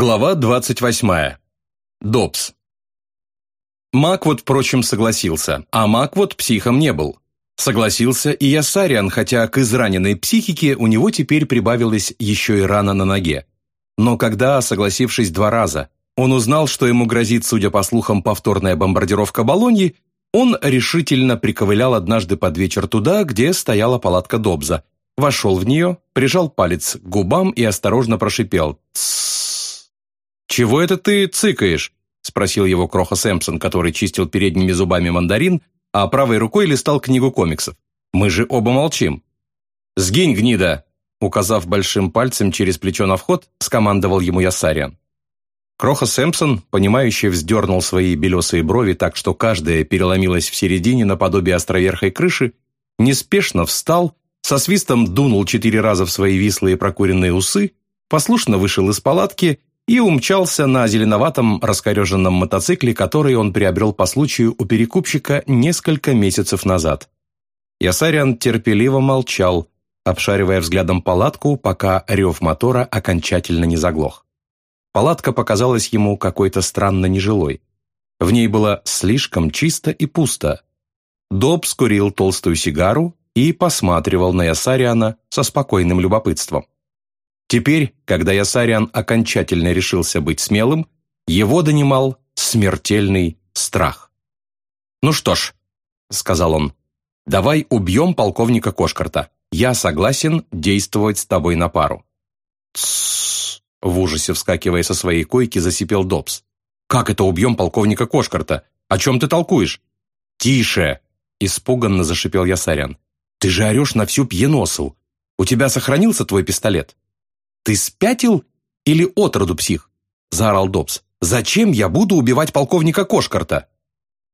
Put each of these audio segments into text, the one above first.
Глава 28. Добс. Маквуд, впрочем, согласился, а Маквуд психом не был. Согласился и Ясариан, хотя к израненной психике у него теперь прибавилась еще и рана на ноге. Но когда, согласившись два раза, он узнал, что ему грозит, судя по слухам, повторная бомбардировка Болоньи, он решительно приковылял однажды под вечер туда, где стояла палатка Добза, вошел в нее, прижал палец к губам и осторожно прошипел «Тссс». «Чего это ты цыкаешь?» – спросил его Кроха Сэмпсон, который чистил передними зубами мандарин, а правой рукой листал книгу комиксов. «Мы же оба молчим». «Сгинь, гнида!» – указав большим пальцем через плечо на вход, скомандовал ему Ясариан. Кроха Сэмпсон, понимающе вздернул свои белесые брови так, что каждая переломилась в середине наподобие островерхой крыши, неспешно встал, со свистом дунул четыре раза в свои вислые прокуренные усы, послушно вышел из палатки и умчался на зеленоватом раскореженном мотоцикле, который он приобрел по случаю у перекупщика несколько месяцев назад. Ясариан терпеливо молчал, обшаривая взглядом палатку, пока рев мотора окончательно не заглох. Палатка показалась ему какой-то странно нежилой. В ней было слишком чисто и пусто. Доб скурил толстую сигару и посматривал на Ясариана со спокойным любопытством. Теперь, когда Ясариан окончательно решился быть смелым, его донимал смертельный страх. «Ну что ж», — сказал он, — «давай убьем полковника Кошкарта. Я согласен действовать с тобой на пару». «Тссс», — в ужасе вскакивая со своей койки, засипел Добс. «Как это убьем полковника Кошкарта? О чем ты толкуешь?» «Тише!» — испуганно зашипел Ясарян. «Ты же орешь на всю пьеносу. У тебя сохранился твой пистолет?» «Ты спятил или отроду псих?» – заорал Добс. «Зачем я буду убивать полковника Кошкарта?»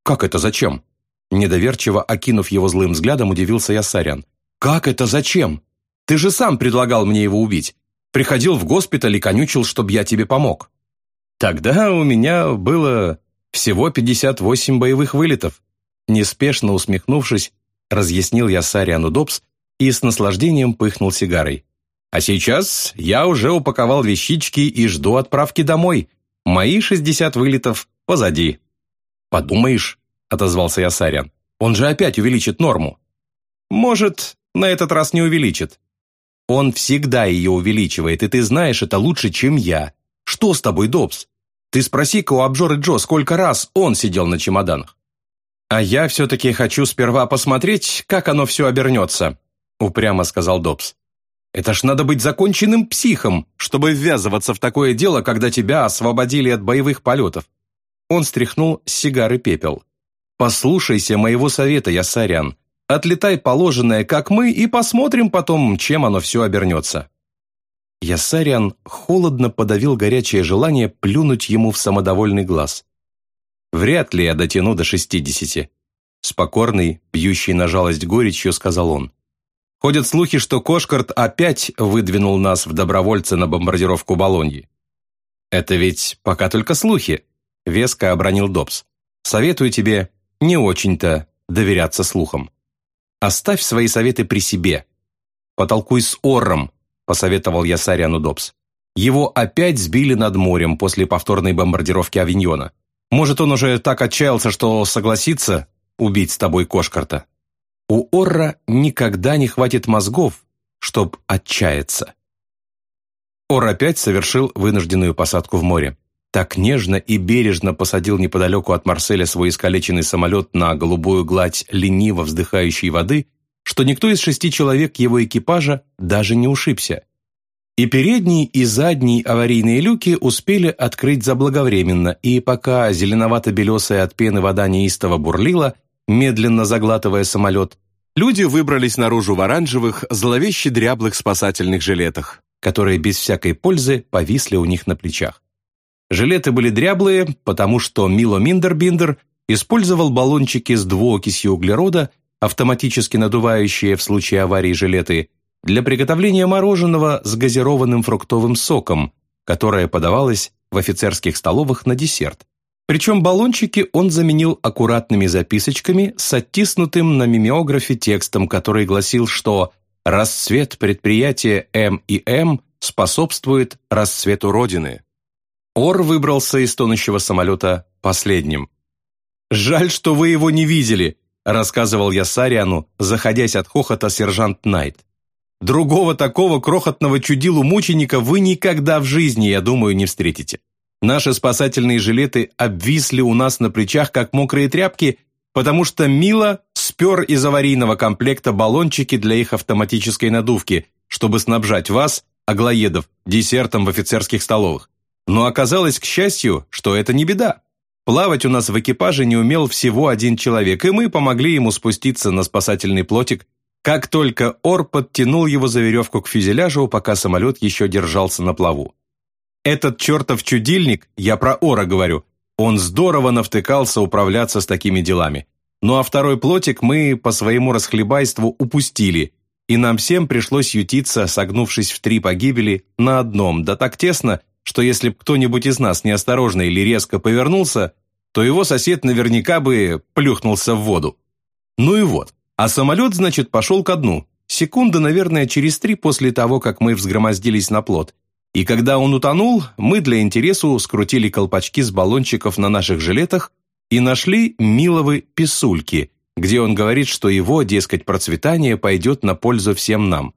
«Как это зачем?» Недоверчиво окинув его злым взглядом, удивился Ясарян. «Как это зачем? Ты же сам предлагал мне его убить. Приходил в госпиталь и конючил, чтобы я тебе помог». «Тогда у меня было всего 58 боевых вылетов». Неспешно усмехнувшись, разъяснил я Сариану Добс и с наслаждением пыхнул сигарой. А сейчас я уже упаковал вещички и жду отправки домой. Мои шестьдесят вылетов позади». «Подумаешь», — отозвался я Сарян, «он же опять увеличит норму». «Может, на этот раз не увеличит». «Он всегда ее увеличивает, и ты знаешь это лучше, чем я. Что с тобой, Добс? Ты спроси-ка у обжоры Джо, сколько раз он сидел на чемоданах». «А я все-таки хочу сперва посмотреть, как оно все обернется», упрямо сказал Добс. Это ж надо быть законченным психом, чтобы ввязываться в такое дело, когда тебя освободили от боевых полетов. Он стряхнул с сигары пепел. «Послушайся моего совета, Ясарян. Отлетай положенное, как мы, и посмотрим потом, чем оно все обернется». Ясарян холодно подавил горячее желание плюнуть ему в самодовольный глаз. «Вряд ли я дотяну до шестидесяти», — с покорной, пьющей на жалость горечью сказал он. Ходят слухи, что Кошкарт опять выдвинул нас в добровольцы на бомбардировку Болоньи. «Это ведь пока только слухи», — веско обронил Добс. «Советую тебе не очень-то доверяться слухам. Оставь свои советы при себе. Потолкуй с Орром», — посоветовал я Сариану Добс. «Его опять сбили над морем после повторной бомбардировки Авиньона. Может, он уже так отчаялся, что согласится убить с тобой Кошкарта?» У Орра никогда не хватит мозгов, чтоб отчаяться. Ор опять совершил вынужденную посадку в море. Так нежно и бережно посадил неподалеку от Марселя свой искалеченный самолет на голубую гладь лениво вздыхающей воды, что никто из шести человек его экипажа даже не ушибся. И передний, и задний аварийные люки успели открыть заблаговременно, и пока зеленовато-белесая от пены вода неистово бурлила, медленно заглатывая самолет, люди выбрались наружу в оранжевых, зловеще дряблых спасательных жилетах, которые без всякой пользы повисли у них на плечах. Жилеты были дряблые, потому что Мило Миндербиндер использовал баллончики с двуокисью углерода, автоматически надувающие в случае аварии жилеты, для приготовления мороженого с газированным фруктовым соком, которое подавалось в офицерских столовых на десерт. Причем баллончики он заменил аккуратными записочками с оттиснутым на мимеографе текстом, который гласил, что «расцвет предприятия М и М способствует расцвету Родины». Ор выбрался из тонущего самолета последним. «Жаль, что вы его не видели», – рассказывал я Сариану, заходясь от хохота сержант Найт. «Другого такого крохотного чудилу-мученика вы никогда в жизни, я думаю, не встретите. Наши спасательные жилеты обвисли у нас на плечах, как мокрые тряпки, потому что Мила спер из аварийного комплекта баллончики для их автоматической надувки, чтобы снабжать вас, аглоедов, десертом в офицерских столовых. Но оказалось, к счастью, что это не беда. Плавать у нас в экипаже не умел всего один человек, и мы помогли ему спуститься на спасательный плотик, как только Ор подтянул его за веревку к фюзеляжу, пока самолет еще держался на плаву. Этот чертов чудильник, я про Ора говорю, он здорово навтыкался управляться с такими делами. Ну а второй плотик мы по своему расхлебайству упустили, и нам всем пришлось ютиться, согнувшись в три погибели, на одном, да так тесно, что если б кто-нибудь из нас неосторожно или резко повернулся, то его сосед наверняка бы плюхнулся в воду. Ну и вот. А самолет, значит, пошел ко дну. Секунды, наверное, через три после того, как мы взгромоздились на плот. И когда он утонул, мы для интересу скрутили колпачки с баллончиков на наших жилетах и нашли Миловы писульки, где он говорит, что его, дескать, процветание пойдет на пользу всем нам.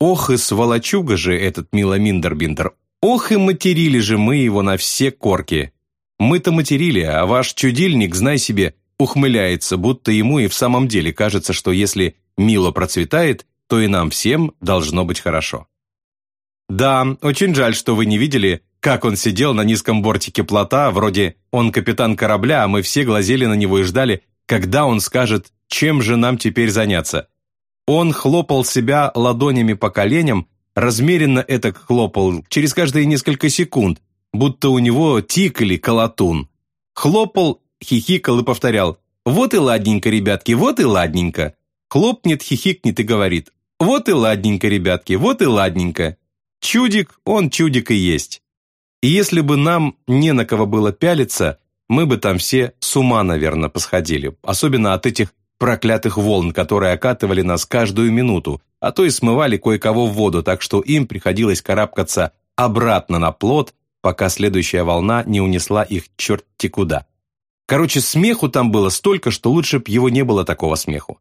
Ох и сволочуга же этот Мила Миндербиндер, Ох и материли же мы его на все корки. Мы-то материли, а ваш чудильник, знай себе, ухмыляется, будто ему и в самом деле кажется, что если Мило процветает, то и нам всем должно быть хорошо. Да, очень жаль, что вы не видели, как он сидел на низком бортике плота, вроде он капитан корабля, а мы все глазели на него и ждали, когда он скажет, чем же нам теперь заняться. Он хлопал себя ладонями по коленям, размеренно это хлопал через каждые несколько секунд, будто у него тик или колотун. Хлопал, хихикал и повторял «Вот и ладненько, ребятки, вот и ладненько». Хлопнет, хихикнет и говорит «Вот и ладненько, ребятки, вот и ладненько». Чудик, он чудик и есть. И если бы нам не на кого было пялиться, мы бы там все с ума, наверное, посходили, особенно от этих проклятых волн, которые окатывали нас каждую минуту, а то и смывали кое-кого в воду, так что им приходилось карабкаться обратно на плот, пока следующая волна не унесла их черти куда. Короче, смеху там было столько, что лучше б его не было такого смеху.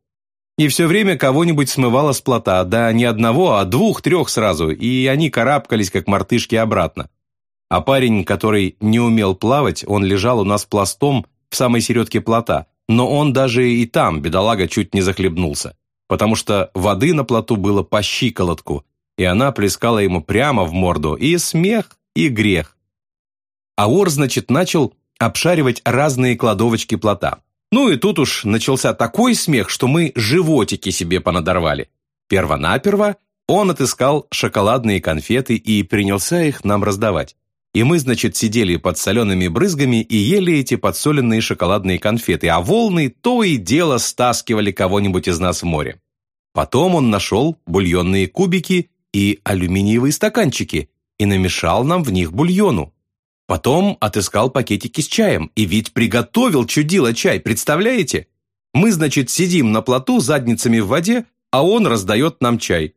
И все время кого-нибудь смывало с плота, да не одного, а двух-трех сразу, и они карабкались, как мартышки, обратно. А парень, который не умел плавать, он лежал у нас пластом в самой середке плота, но он даже и там, бедолага, чуть не захлебнулся, потому что воды на плоту было по щиколотку, и она плескала ему прямо в морду, и смех, и грех. А Ор, значит, начал обшаривать разные кладовочки плота. Ну и тут уж начался такой смех, что мы животики себе понадорвали. Первонаперво он отыскал шоколадные конфеты и принялся их нам раздавать. И мы, значит, сидели под солеными брызгами и ели эти подсоленные шоколадные конфеты, а волны то и дело стаскивали кого-нибудь из нас в море. Потом он нашел бульонные кубики и алюминиевые стаканчики и намешал нам в них бульону. Потом отыскал пакетики с чаем, и ведь приготовил чудило чай, представляете? Мы, значит, сидим на плоту задницами в воде, а он раздает нам чай.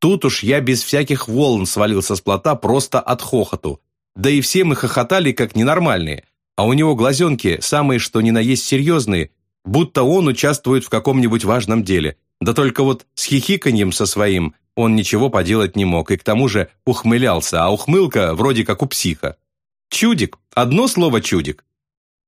Тут уж я без всяких волн свалился с плота просто от хохоту. Да и все мы хохотали как ненормальные, а у него глазенки самые что ни на есть серьезные, будто он участвует в каком-нибудь важном деле. Да только вот с хихиканьем со своим он ничего поделать не мог, и к тому же ухмылялся, а ухмылка вроде как у психа. Чудик, одно слово чудик.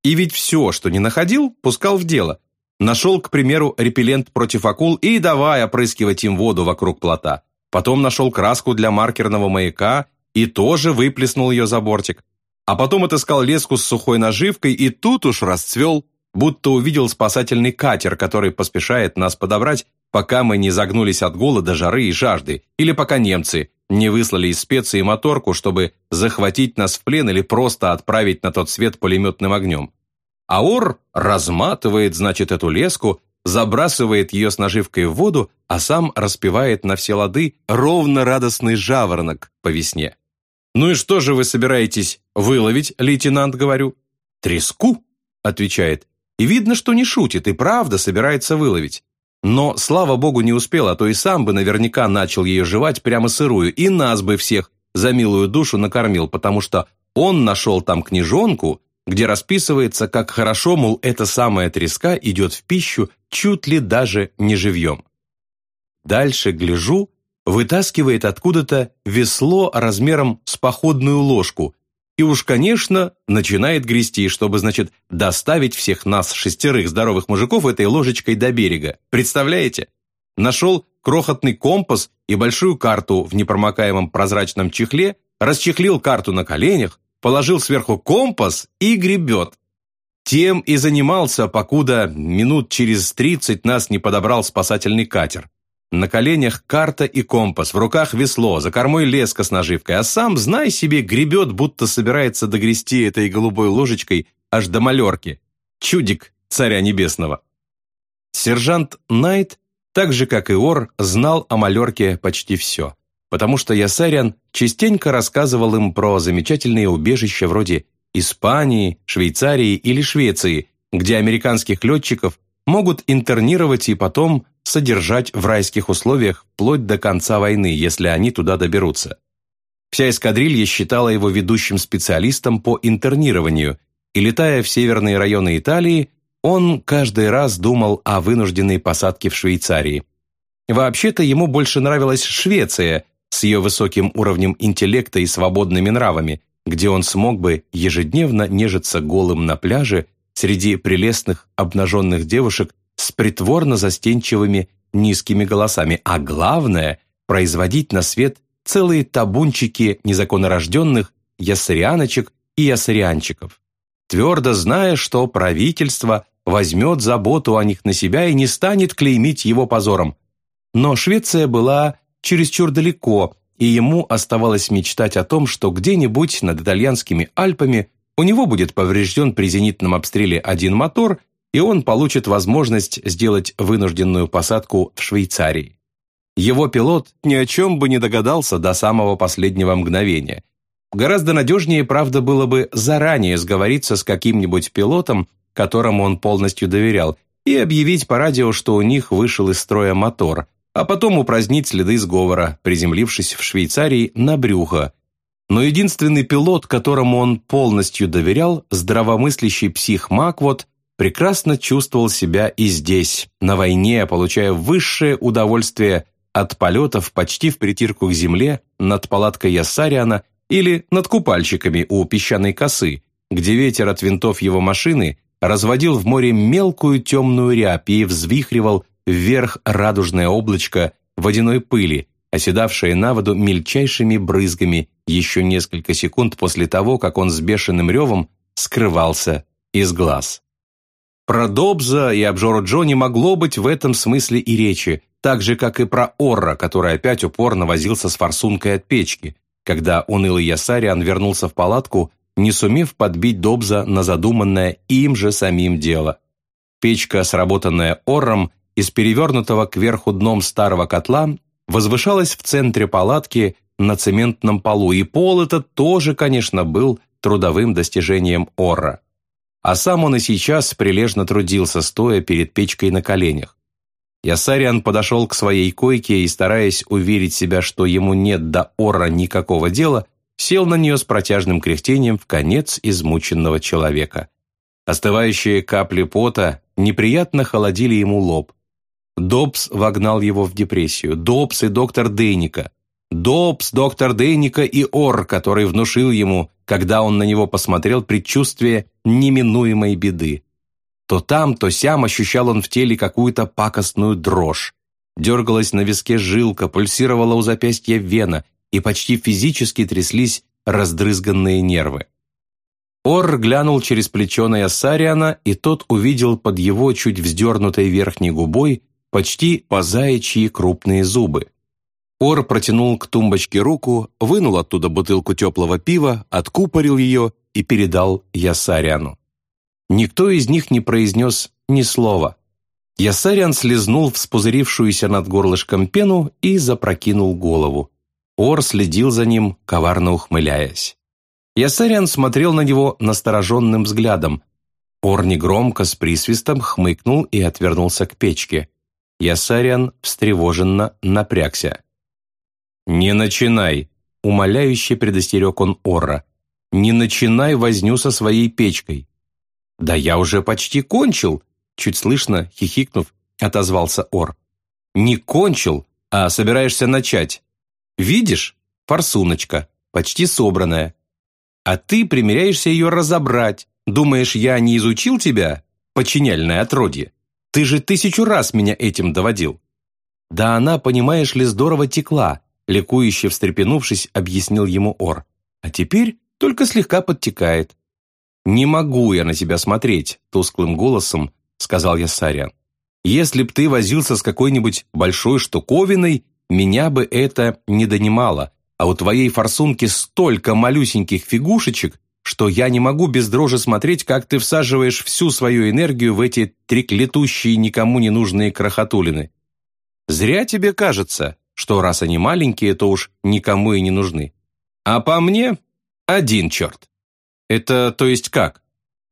И ведь все, что не находил, пускал в дело. Нашел, к примеру, репеллент против акул и давай опрыскивать им воду вокруг плота. Потом нашел краску для маркерного маяка и тоже выплеснул ее за бортик. А потом отыскал леску с сухой наживкой и тут уж расцвел, будто увидел спасательный катер, который поспешает нас подобрать, пока мы не загнулись от голода, жары и жажды, или пока немцы не выслали из специи моторку, чтобы захватить нас в плен или просто отправить на тот свет пулеметным огнем. Аор разматывает, значит, эту леску, забрасывает ее с наживкой в воду, а сам распевает на все лады ровно радостный жаворонок по весне. «Ну и что же вы собираетесь выловить, лейтенант, говорю?» «Треску», — отвечает. И видно, что не шутит, и правда собирается выловить. Но, слава богу, не успел, а то и сам бы наверняка начал ее жевать прямо сырую, и нас бы всех за милую душу накормил, потому что он нашел там книжонку, где расписывается, как хорошо, мол, эта самая треска идет в пищу чуть ли даже не живьем. Дальше гляжу, вытаскивает откуда-то весло размером с походную ложку и уж, конечно, начинает грести, чтобы, значит, доставить всех нас, шестерых здоровых мужиков, этой ложечкой до берега. Представляете? Нашел крохотный компас и большую карту в непромокаемом прозрачном чехле, расчехлил карту на коленях, положил сверху компас и гребет. Тем и занимался, покуда минут через тридцать нас не подобрал спасательный катер. На коленях карта и компас, в руках весло, за кормой леска с наживкой, а сам, знай себе, гребет, будто собирается догрести этой голубой ложечкой аж до малерки. Чудик царя небесного. Сержант Найт, так же как и Ор, знал о малерке почти все, потому что Ясарян частенько рассказывал им про замечательные убежища вроде Испании, Швейцарии или Швеции, где американских летчиков могут интернировать и потом содержать в райских условиях вплоть до конца войны, если они туда доберутся. Вся эскадрилья считала его ведущим специалистом по интернированию, и летая в северные районы Италии, он каждый раз думал о вынужденной посадке в Швейцарии. Вообще-то ему больше нравилась Швеция с ее высоким уровнем интеллекта и свободными нравами, где он смог бы ежедневно нежиться голым на пляже среди прелестных обнаженных девушек с притворно-застенчивыми низкими голосами, а главное – производить на свет целые табунчики незаконнорожденных ясарианочек и ясарианчиков, твердо зная, что правительство возьмет заботу о них на себя и не станет клеймить его позором. Но Швеция была чересчур далеко, и ему оставалось мечтать о том, что где-нибудь над итальянскими Альпами у него будет поврежден при зенитном обстреле один мотор – и он получит возможность сделать вынужденную посадку в Швейцарии. Его пилот ни о чем бы не догадался до самого последнего мгновения. Гораздо надежнее, правда, было бы заранее сговориться с каким-нибудь пилотом, которому он полностью доверял, и объявить по радио, что у них вышел из строя мотор, а потом упразднить следы сговора, приземлившись в Швейцарии на брюхо. Но единственный пилот, которому он полностью доверял, здравомыслящий псих Маквот, прекрасно чувствовал себя и здесь, на войне, получая высшее удовольствие от полетов почти в притирку к земле над палаткой Яссариана или над купальщиками у песчаной косы, где ветер от винтов его машины разводил в море мелкую темную рябь и взвихривал вверх радужное облачко водяной пыли, оседавшее на воду мельчайшими брызгами еще несколько секунд после того, как он с бешеным ревом скрывался из глаз. Про Добза и обжору Джо не могло быть в этом смысле и речи, так же, как и про Орра, который опять упорно возился с форсункой от печки, когда унылый Ясариан вернулся в палатку, не сумев подбить Добза на задуманное им же самим дело. Печка, сработанная Орром, из перевернутого кверху дном старого котла, возвышалась в центре палатки на цементном полу, и пол этот тоже, конечно, был трудовым достижением Орра а сам он и сейчас прилежно трудился, стоя перед печкой на коленях. Ясариан подошел к своей койке и, стараясь уверить себя, что ему нет до ора никакого дела, сел на нее с протяжным кряхтением в конец измученного человека. Остывающие капли пота неприятно холодили ему лоб. Добс вогнал его в депрессию. Добс и доктор Дейника. Добс, доктор Дейника и Ор, который внушил ему, когда он на него посмотрел, предчувствие неминуемой беды. То там, то сям ощущал он в теле какую-то пакостную дрожь. Дергалась на виске жилка, пульсировала у запястья вена, и почти физически тряслись раздрызганные нервы. Ор глянул через плечо на Яссариана, и тот увидел под его чуть вздернутой верхней губой почти позаячьи крупные зубы. Ор протянул к тумбочке руку, вынул оттуда бутылку теплого пива, откупорил ее и передал Ясариану. Никто из них не произнес ни слова. Ясариан слезнул вспузырившуюся над горлышком пену и запрокинул голову. Ор следил за ним, коварно ухмыляясь. Ясариан смотрел на него настороженным взглядом. Ор негромко с присвистом хмыкнул и отвернулся к печке. Ясариан встревоженно напрягся. «Не начинай!» – умоляюще предостерег он Орра. не начинай возню со своей печкой». «Да я уже почти кончил», чуть слышно, хихикнув, отозвался Ор. «Не кончил, а собираешься начать. Видишь, форсуночка, почти собранная. А ты примеряешься ее разобрать. Думаешь, я не изучил тебя, подчиняльное отродье? Ты же тысячу раз меня этим доводил». «Да она, понимаешь ли, здорово текла», ликующе встрепенувшись, объяснил ему Ор. «А теперь только слегка подтекает». «Не могу я на тебя смотреть», тусклым голосом сказал я Сарян. «Если б ты возился с какой-нибудь большой штуковиной, меня бы это не донимало, а у твоей форсунки столько малюсеньких фигушечек, что я не могу без дрожи смотреть, как ты всаживаешь всю свою энергию в эти треклетущие никому не нужные крохотулины. Зря тебе кажется, что раз они маленькие, то уж никому и не нужны. А по мне один черт. Это то есть как?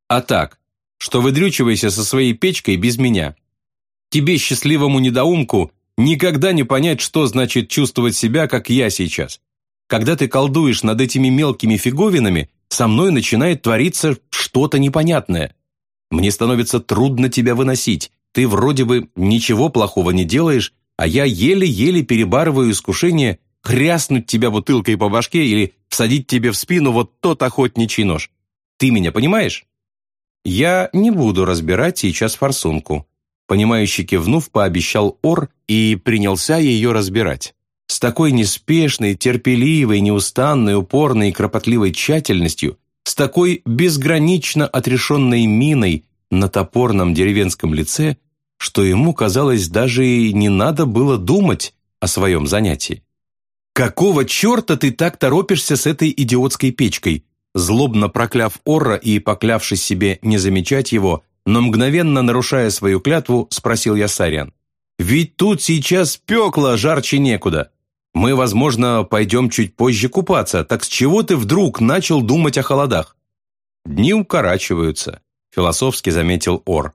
А так, что выдрючивайся со своей печкой без меня. Тебе, счастливому недоумку, никогда не понять, что значит чувствовать себя, как я сейчас. Когда ты колдуешь над этими мелкими фиговинами, со мной начинает твориться что-то непонятное. Мне становится трудно тебя выносить. Ты вроде бы ничего плохого не делаешь, а я еле-еле перебарываю искушение хряснуть тебя бутылкой по башке или всадить тебе в спину вот тот охотничий нож. Ты меня понимаешь? Я не буду разбирать сейчас форсунку. Понимающий кивнув, пообещал Ор и принялся ее разбирать. С такой неспешной, терпеливой, неустанной, упорной и кропотливой тщательностью, с такой безгранично отрешенной миной на топорном деревенском лице, что ему, казалось, даже и не надо было думать о своем занятии. «Какого черта ты так торопишься с этой идиотской печкой?» Злобно прокляв Орра и поклявшись себе не замечать его, но мгновенно нарушая свою клятву, спросил я Сарян. «Ведь тут сейчас пекло, жарче некуда. Мы, возможно, пойдем чуть позже купаться, так с чего ты вдруг начал думать о холодах?» «Дни укорачиваются», — философски заметил Ор.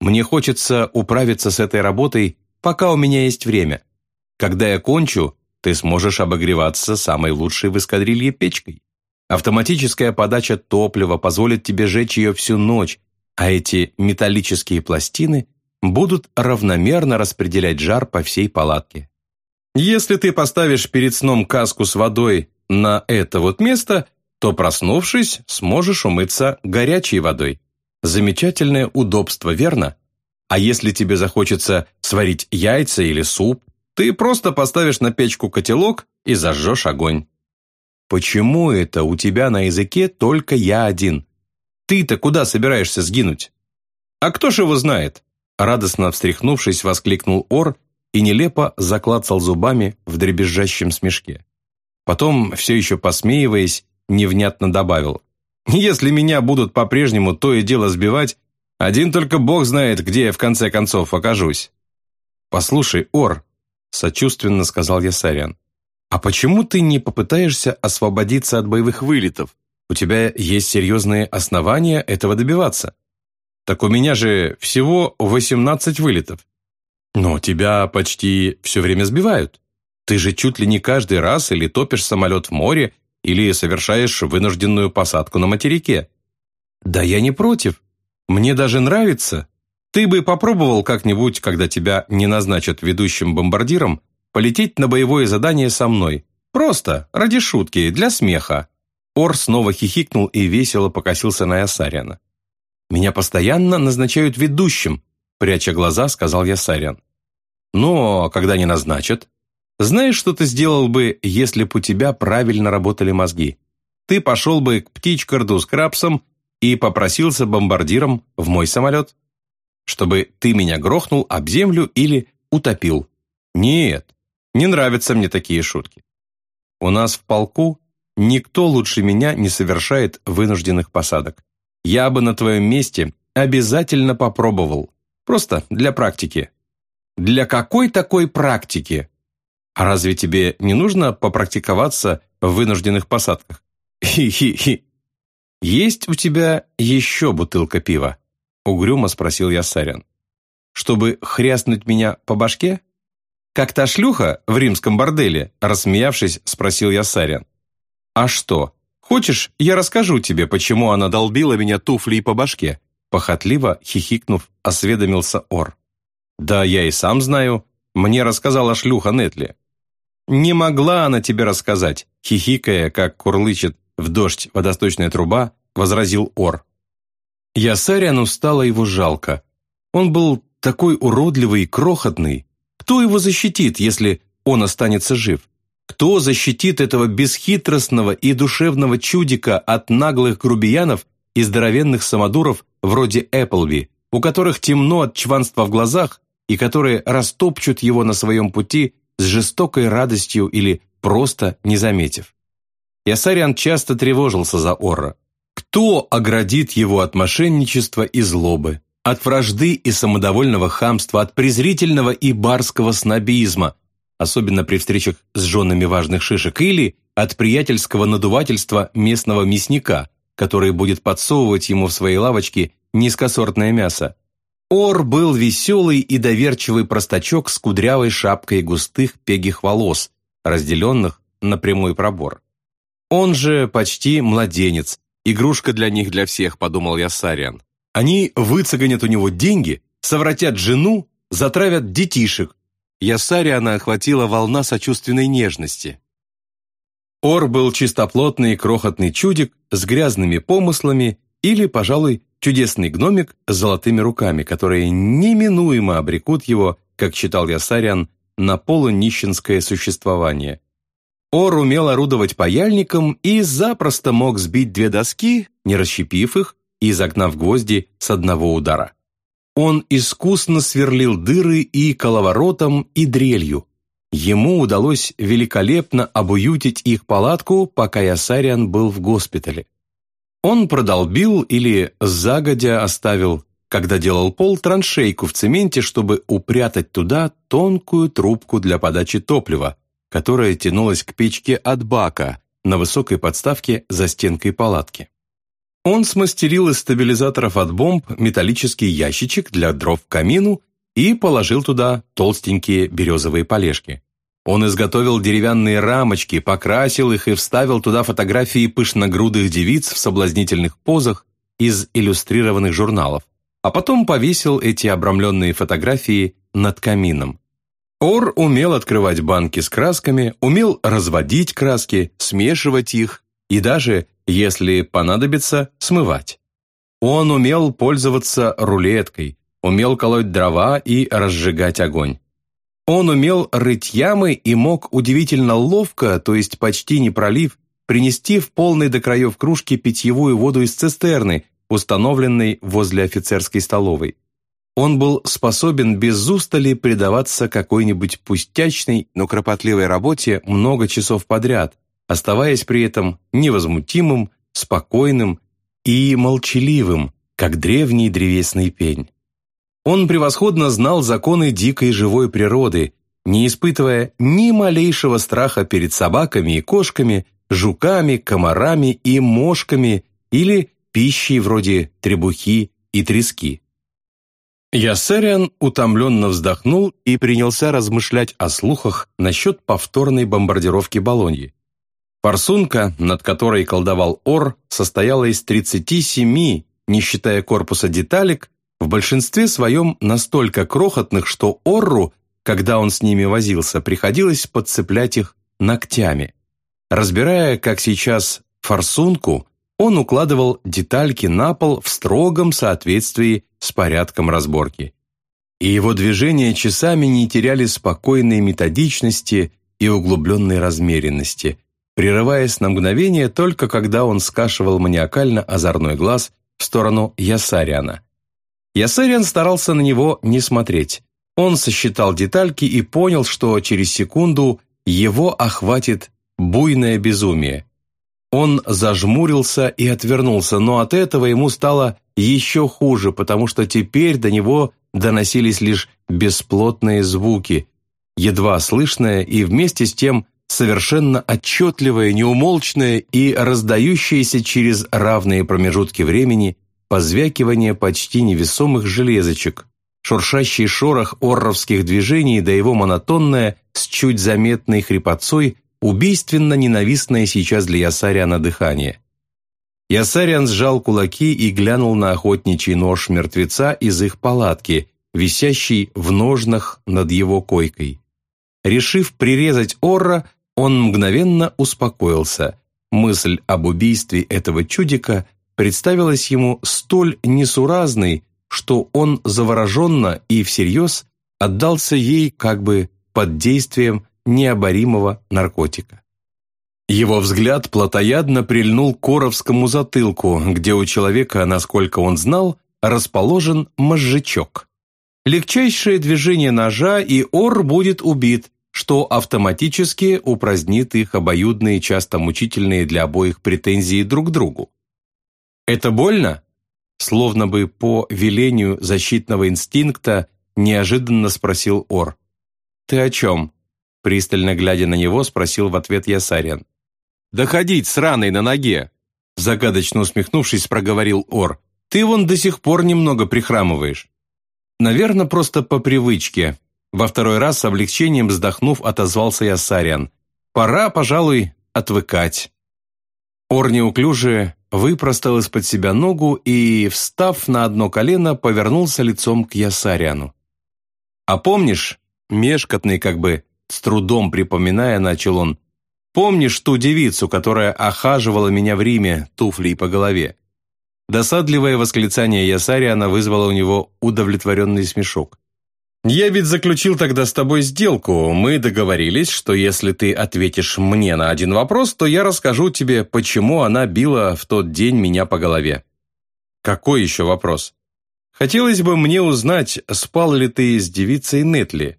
«Мне хочется управиться с этой работой, пока у меня есть время. Когда я кончу, ты сможешь обогреваться самой лучшей в эскадрилье печкой. Автоматическая подача топлива позволит тебе жечь ее всю ночь, а эти металлические пластины будут равномерно распределять жар по всей палатке. Если ты поставишь перед сном каску с водой на это вот место, то, проснувшись, сможешь умыться горячей водой. Замечательное удобство, верно? А если тебе захочется сварить яйца или суп, ты просто поставишь на печку котелок и зажжешь огонь. Почему это у тебя на языке только я один? Ты-то куда собираешься сгинуть? А кто ж его знает? Радостно встряхнувшись, воскликнул Ор и нелепо заклацал зубами в дребезжащем смешке. Потом, все еще посмеиваясь, невнятно добавил. «Если меня будут по-прежнему то и дело сбивать, один только бог знает, где я в конце концов окажусь». «Послушай, Ор», — сочувственно сказал я Сарян, «А почему ты не попытаешься освободиться от боевых вылетов? У тебя есть серьезные основания этого добиваться». «Так у меня же всего 18 вылетов». «Но тебя почти все время сбивают. Ты же чуть ли не каждый раз или топишь самолет в море, или совершаешь вынужденную посадку на материке». «Да я не против. Мне даже нравится. Ты бы попробовал как-нибудь, когда тебя не назначат ведущим бомбардиром, полететь на боевое задание со мной. Просто, ради шутки, для смеха». Ор снова хихикнул и весело покосился на Ясаряна. «Меня постоянно назначают ведущим», пряча глаза, сказал Ясарян. «Но когда не назначат? Знаешь, что ты сделал бы, если бы у тебя правильно работали мозги? Ты пошел бы к птичкарду с крабсом и попросился бомбардиром в мой самолет, чтобы ты меня грохнул об землю или утопил. Нет, не нравятся мне такие шутки. У нас в полку никто лучше меня не совершает вынужденных посадок. Я бы на твоем месте обязательно попробовал. Просто для практики. Для какой такой практики? А разве тебе не нужно попрактиковаться в вынужденных посадках? Хи-хи-хи. Есть у тебя еще бутылка пива? Угрюмо спросил я Сарян. Чтобы хряснуть меня по башке? «Как та шлюха в римском борделе?» – рассмеявшись, спросил я Сарян. «А что, Хочешь, я расскажу тебе, почему она долбила меня туфлей по башке?» Похотливо, хихикнув, осведомился Ор. «Да я и сам знаю. Мне рассказала шлюха Нетли». «Не могла она тебе рассказать», хихикая, как курлычет в дождь водосточная труба, возразил Ор. Ясариану стало его жалко. Он был такой уродливый и крохотный. Кто его защитит, если он останется жив? Кто защитит этого бесхитростного и душевного чудика от наглых грубиянов и здоровенных самодуров вроде Эпплби, у которых темно от чванства в глазах и которые растопчут его на своем пути с жестокой радостью или просто не заметив? Ясариан часто тревожился за Орра. Кто оградит его от мошенничества и злобы, от вражды и самодовольного хамства, от презрительного и барского снобизма, особенно при встречах с женами важных шишек, или от приятельского надувательства местного мясника, который будет подсовывать ему в своей лавочке низкосортное мясо. Ор был веселый и доверчивый простачок с кудрявой шапкой густых пегих волос, разделенных на прямой пробор. Он же почти младенец, игрушка для них для всех, подумал я Сариан. Они выцеганят у него деньги, совратят жену, затравят детишек, Ясариана охватила волна сочувственной нежности. Ор был чистоплотный крохотный чудик с грязными помыслами или, пожалуй, чудесный гномик с золотыми руками, которые неминуемо обрекут его, как читал Ясариан, на полунищенское существование. Ор умел орудовать паяльником и запросто мог сбить две доски, не расщепив их и загнав гвозди с одного удара. Он искусно сверлил дыры и коловоротом, и дрелью. Ему удалось великолепно обуютить их палатку, пока Ясариан был в госпитале. Он продолбил или загодя оставил, когда делал пол, траншейку в цементе, чтобы упрятать туда тонкую трубку для подачи топлива, которая тянулась к печке от бака на высокой подставке за стенкой палатки. Он смастерил из стабилизаторов от бомб металлический ящичек для дров в камину и положил туда толстенькие березовые полежки. Он изготовил деревянные рамочки, покрасил их и вставил туда фотографии пышногрудых девиц в соблазнительных позах из иллюстрированных журналов, а потом повесил эти обрамленные фотографии над камином. Ор умел открывать банки с красками, умел разводить краски, смешивать их и даже если понадобится, смывать. Он умел пользоваться рулеткой, умел колоть дрова и разжигать огонь. Он умел рыть ямы и мог удивительно ловко, то есть почти не пролив, принести в полной до краев кружки питьевую воду из цистерны, установленной возле офицерской столовой. Он был способен без устали предаваться какой-нибудь пустячной, но кропотливой работе много часов подряд, оставаясь при этом невозмутимым, спокойным и молчаливым, как древний древесный пень. Он превосходно знал законы дикой живой природы, не испытывая ни малейшего страха перед собаками и кошками, жуками, комарами и мошками или пищей вроде требухи и трески. Ясериан утомленно вздохнул и принялся размышлять о слухах насчет повторной бомбардировки Болоньи. Форсунка, над которой колдовал Ор, состояла из 37, не считая корпуса деталек, в большинстве своем настолько крохотных, что Орру, когда он с ними возился, приходилось подцеплять их ногтями. Разбирая, как сейчас, форсунку, он укладывал детальки на пол в строгом соответствии с порядком разборки. И его движения часами не теряли спокойной методичности и углубленной размеренности – прерываясь на мгновение только когда он скашивал маниакально озорной глаз в сторону Ясариана. Ясариан старался на него не смотреть. Он сосчитал детальки и понял, что через секунду его охватит буйное безумие. Он зажмурился и отвернулся, но от этого ему стало еще хуже, потому что теперь до него доносились лишь бесплотные звуки, едва слышные и вместе с тем совершенно отчетливое, неумолчное и раздающееся через равные промежутки времени позвякивание почти невесомых железочек, шуршащий шорох орровских движений да его монотонное, с чуть заметной хрипотцой, убийственно ненавистное сейчас для Ясариана дыхание. Ясариан сжал кулаки и глянул на охотничий нож мертвеца из их палатки, висящий в ножнах над его койкой. Решив прирезать Орра, он мгновенно успокоился. Мысль об убийстве этого чудика представилась ему столь несуразной, что он завороженно и всерьез отдался ей как бы под действием необоримого наркотика. Его взгляд плотоядно прильнул к коровскому затылку, где у человека, насколько он знал, расположен мозжечок. Легчайшее движение ножа, и ор будет убит, что автоматически упразднит их обоюдные, часто мучительные для обоих претензии друг к другу. «Это больно?» Словно бы по велению защитного инстинкта неожиданно спросил Ор. «Ты о чем?» Пристально глядя на него, спросил в ответ Ясарян. «Да ходить с раной на ноге!» Загадочно усмехнувшись, проговорил Ор. «Ты вон до сих пор немного прихрамываешь». «Наверное, просто по привычке». Во второй раз с облегчением вздохнув, отозвался Ясарян. «Пора, пожалуй, отвыкать». Ор неуклюже выпростал из-под себя ногу и, встав на одно колено, повернулся лицом к Ясаряну. «А помнишь, мешкотный как бы, с трудом припоминая, начал он, помнишь ту девицу, которая охаживала меня в Риме туфлей по голове?» Досадливое восклицание Ясариана вызвало у него удовлетворенный смешок. «Я ведь заключил тогда с тобой сделку. Мы договорились, что если ты ответишь мне на один вопрос, то я расскажу тебе, почему она била в тот день меня по голове». «Какой еще вопрос?» «Хотелось бы мне узнать, спал ли ты с девицей Нетли».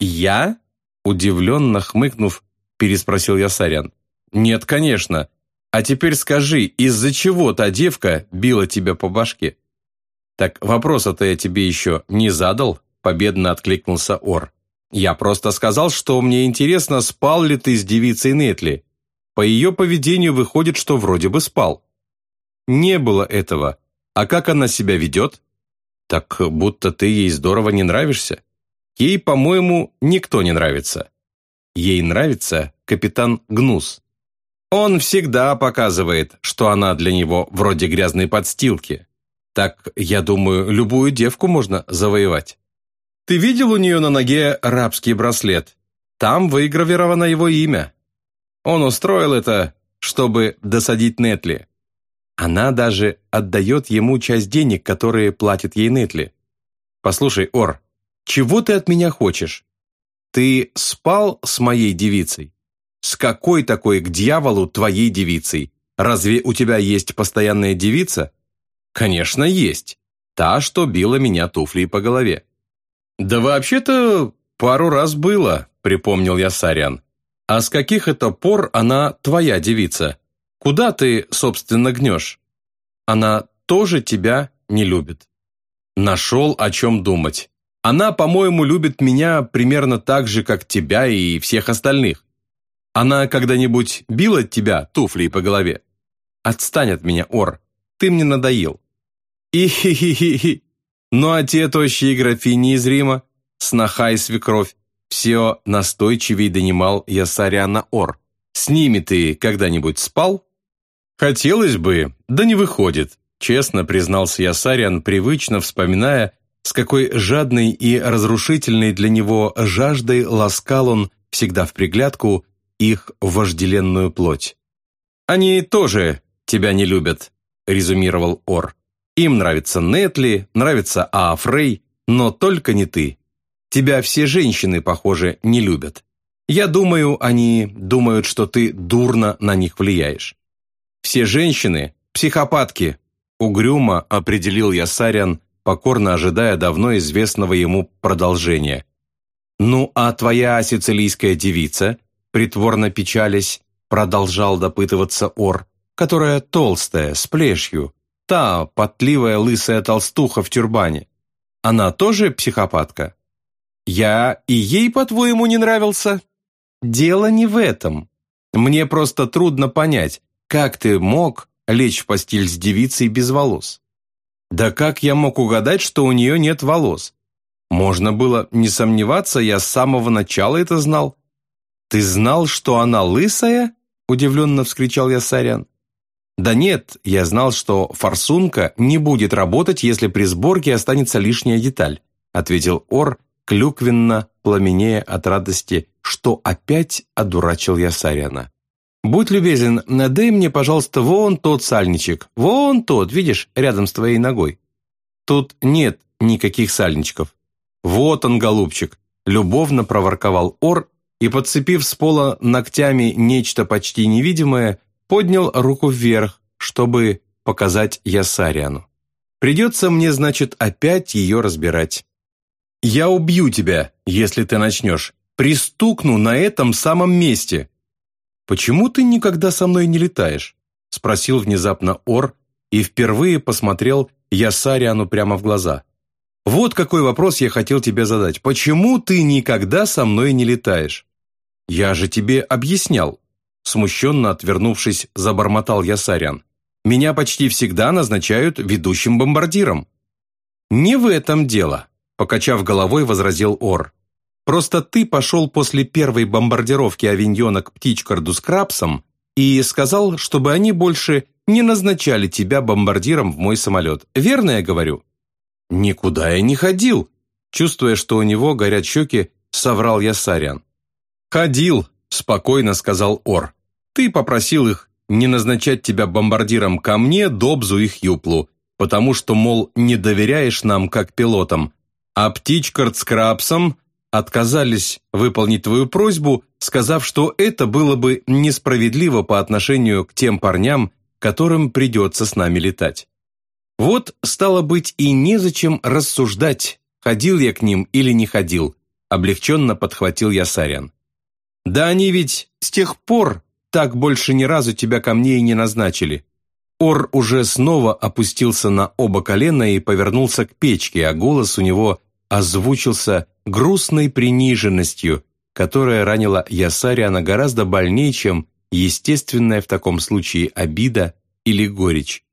«Я?» Удивленно хмыкнув, переспросил я Сарян. «Нет, конечно. А теперь скажи, из-за чего та девка била тебя по башке?» «Так вопроса-то я тебе еще не задал?» Победно откликнулся Ор. «Я просто сказал, что мне интересно, спал ли ты с девицей Нетли. По ее поведению выходит, что вроде бы спал». «Не было этого. А как она себя ведет?» «Так будто ты ей здорово не нравишься. Ей, по-моему, никто не нравится. Ей нравится капитан Гнус. Он всегда показывает, что она для него вроде грязной подстилки. Так, я думаю, любую девку можно завоевать». Ты видел у нее на ноге арабский браслет? Там выгравировано его имя. Он устроил это, чтобы досадить Нетли. Она даже отдает ему часть денег, которые платит ей Нетли. Послушай, Ор, чего ты от меня хочешь? Ты спал с моей девицей? С какой такой к дьяволу твоей девицей? Разве у тебя есть постоянная девица? Конечно, есть. Та, что била меня туфлей по голове. «Да вообще-то пару раз было», — припомнил я Сарян. «А с каких это пор она твоя девица? Куда ты, собственно, гнешь? Она тоже тебя не любит». Нашел о чем думать. Она, по-моему, любит меня примерно так же, как тебя и всех остальных. Она когда-нибудь била тебя туфлей по голове? Отстань от меня, Ор, ты мне надоел. И-хи-хи-хи-хи, ну а те тощие графини из Рима, сноха и свекровь, все настойчивей донимал я Саряна Ор. С ними ты когда-нибудь спал? Хотелось бы, да не выходит, честно признался я Сарян, привычно вспоминая, с какой жадной и разрушительной для него жаждой ласкал он всегда в приглядку их вожделенную плоть. «Они тоже тебя не любят», — резюмировал Ор. Им нравится Нетли, нравится Аафрей, но только не ты. Тебя все женщины, похоже, не любят. Я думаю, они думают, что ты дурно на них влияешь. Все женщины – психопатки, угрюмо определил я Сарян, покорно ожидая давно известного ему продолжения. «Ну, а твоя сицилийская девица?» притворно печалясь, продолжал допытываться Ор, которая толстая, с плешью, Та потливая лысая толстуха в тюрбане. Она тоже психопатка? Я и ей, по-твоему, не нравился? Дело не в этом. Мне просто трудно понять, как ты мог лечь в постель с девицей без волос? Да как я мог угадать, что у нее нет волос? Можно было не сомневаться, я с самого начала это знал. «Ты знал, что она лысая?» – удивленно вскричал я Сарян. «Да нет, я знал, что форсунка не будет работать, если при сборке останется лишняя деталь», ответил Ор, клюквенно пламенея от радости, что опять одурачил я Саряна. «Будь любезен, надай мне, пожалуйста, вон тот сальничек, вон тот, видишь, рядом с твоей ногой». «Тут нет никаких сальничков». «Вот он, голубчик», — любовно проворковал Ор и, подцепив с пола ногтями нечто почти невидимое, поднял руку вверх, чтобы показать Ясариану. «Придется мне, значит, опять ее разбирать». «Я убью тебя, если ты начнешь. Пристукну на этом самом месте». «Почему ты никогда со мной не летаешь?» спросил внезапно Ор и впервые посмотрел Ясариану прямо в глаза. «Вот какой вопрос я хотел тебе задать. Почему ты никогда со мной не летаешь?» «Я же тебе объяснял», смущенно отвернувшись, забормотал Ясарян. «Меня почти всегда назначают ведущим бомбардиром». «Не в этом дело», покачав головой, возразил Ор. «Просто ты пошел после первой бомбардировки авиньона к Птичкарду с Крабсом и сказал, чтобы они больше не назначали тебя бомбардиром в мой самолет. Верно я говорю?» «Никуда я не ходил», чувствуя, что у него горят щеки, соврал Ясарян. «Ходил», – спокойно сказал Ор. «Ты попросил их не назначать тебя бомбардиром ко мне, Добзу и Хьюплу, потому что, мол, не доверяешь нам как пилотам, а Птичкард с Крабсом отказались выполнить твою просьбу, сказав, что это было бы несправедливо по отношению к тем парням, которым придется с нами летать. Вот, стало быть, и незачем рассуждать, ходил я к ним или не ходил, облегченно подхватил я Сарян. Да они ведь с тех пор так больше ни разу тебя ко мне и не назначили. Ор уже снова опустился на оба колена и повернулся к печке, а голос у него озвучился грустной приниженностью, которая ранила Ясариана гораздо больнее, чем естественная в таком случае обида или горечь.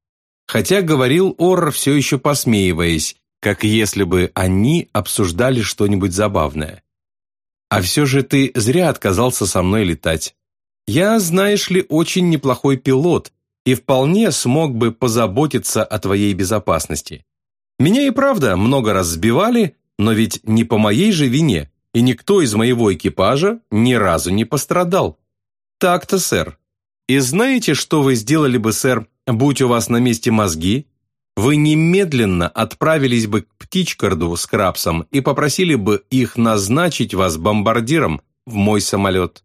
Хотя говорил Ор, все еще посмеиваясь, как если бы они обсуждали что-нибудь забавное. А все же ты зря отказался со мной летать. Я, знаешь ли, очень неплохой пилот и вполне смог бы позаботиться о твоей безопасности. Меня и правда много раз сбивали, но ведь не по моей же вине, и никто из моего экипажа ни разу не пострадал. Так-то, сэр. И знаете, что вы сделали бы, сэр, будь у вас на месте мозги, вы немедленно отправились бы к Птичкарду с Крабсом и попросили бы их назначить вас бомбардиром в мой самолет.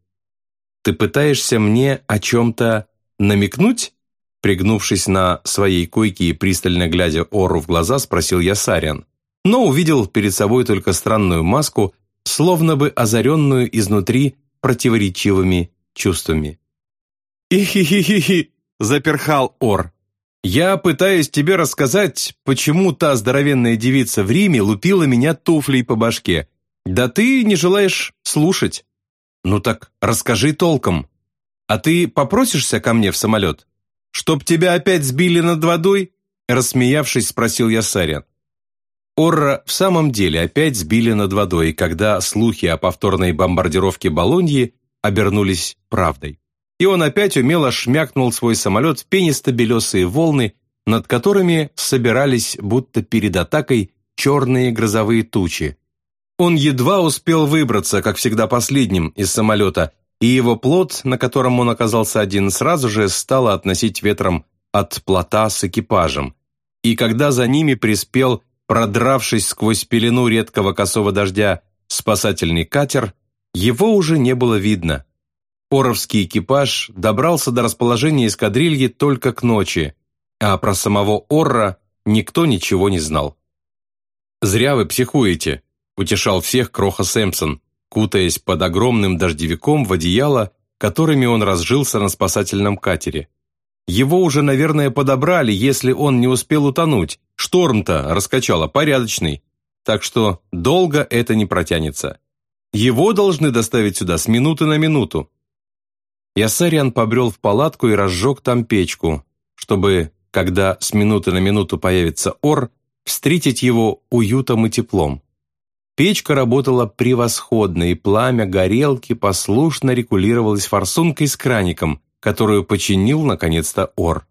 Ты пытаешься мне о чем-то намекнуть?» Пригнувшись на своей койке и пристально глядя Ору в глаза, спросил я Сариан, но увидел перед собой только странную маску, словно бы озаренную изнутри противоречивыми чувствами. «И-хи-хи-хи-хи!» – заперхал Ор. Я пытаюсь тебе рассказать, почему та здоровенная девица в Риме лупила меня туфлей по башке. Да ты не желаешь слушать. Ну так расскажи толком. А ты попросишься ко мне в самолет? Чтоб тебя опять сбили над водой? Рассмеявшись, спросил я Сарян. Орра в самом деле опять сбили над водой, когда слухи о повторной бомбардировке Болоньи обернулись правдой и он опять умело шмякнул свой самолет в пенисто-белесые волны, над которыми собирались, будто перед атакой, черные грозовые тучи. Он едва успел выбраться, как всегда последним, из самолета, и его плот, на котором он оказался один, сразу же стало относить ветром от плота с экипажем. И когда за ними приспел, продравшись сквозь пелену редкого косого дождя, спасательный катер, его уже не было видно – Оровский экипаж добрался до расположения эскадрильи только к ночи, а про самого Орра никто ничего не знал. «Зря вы психуете», – утешал всех Кроха Сэмпсон, кутаясь под огромным дождевиком в одеяло, которыми он разжился на спасательном катере. Его уже, наверное, подобрали, если он не успел утонуть. Шторм-то раскачало порядочный, так что долго это не протянется. Его должны доставить сюда с минуты на минуту. Ясариан побрел в палатку и разжег там печку, чтобы, когда с минуты на минуту появится Ор, встретить его уютом и теплом. Печка работала превосходно, и пламя горелки послушно регулировалось форсункой с краником, которую починил, наконец-то, Ор.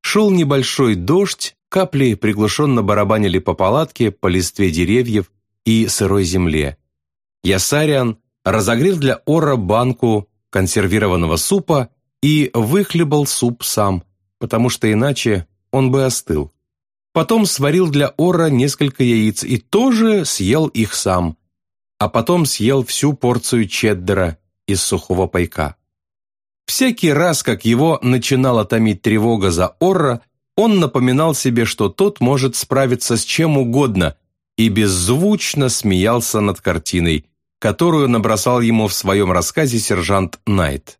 Шел небольшой дождь, капли приглушенно барабанили по палатке, по листве деревьев и сырой земле. Ясариан разогрел для Ора банку консервированного супа и выхлебал суп сам, потому что иначе он бы остыл. Потом сварил для Ора несколько яиц и тоже съел их сам. А потом съел всю порцию чеддера из сухого пайка. Всякий раз, как его начинала томить тревога за Орра, он напоминал себе, что тот может справиться с чем угодно, и беззвучно смеялся над картиной, которую набросал ему в своем рассказе сержант Найт.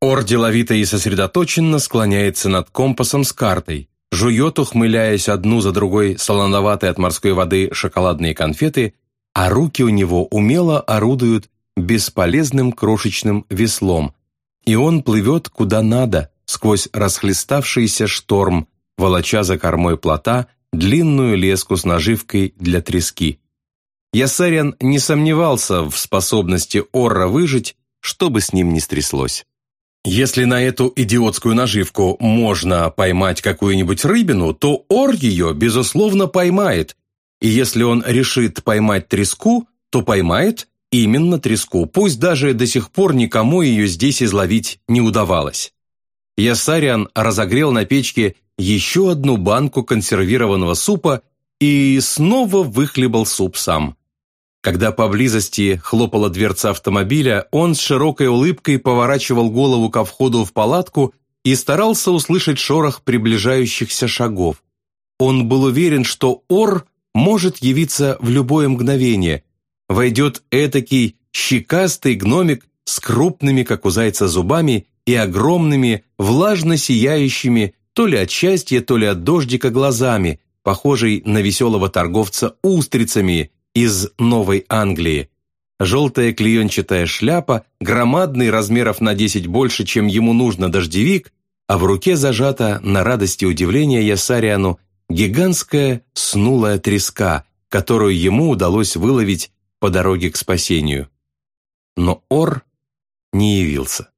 Ор деловито и сосредоточенно склоняется над компасом с картой, жует, ухмыляясь одну за другой солоноватые от морской воды шоколадные конфеты, а руки у него умело орудуют бесполезным крошечным веслом, и он плывет куда надо, сквозь расхлеставшийся шторм, волоча за кормой плота длинную леску с наживкой для трески. Ясарян не сомневался в способности Орра выжить, что бы с ним ни стряслось. Если на эту идиотскую наживку можно поймать какую-нибудь рыбину, то ор ее, безусловно, поймает. И если он решит поймать треску, то поймает именно треску, пусть даже до сих пор никому ее здесь изловить не удавалось. Ясариан разогрел на печке еще одну банку консервированного супа и снова выхлебал суп сам. Когда поблизости хлопала дверца автомобиля, он с широкой улыбкой поворачивал голову ко входу в палатку и старался услышать шорох приближающихся шагов. Он был уверен, что Ор может явиться в любое мгновение. Войдет этакий щекастый гномик с крупными, как у зайца, зубами и огромными, влажно сияющими, то ли от счастья, то ли от дождика глазами, похожий на веселого торговца устрицами, из Новой Англии. Желтая клеенчатая шляпа, громадный размеров на 10 больше, чем ему нужно дождевик, а в руке зажата, на радости и удивление Ясариану, гигантская снулая треска, которую ему удалось выловить по дороге к спасению. Но Ор не явился.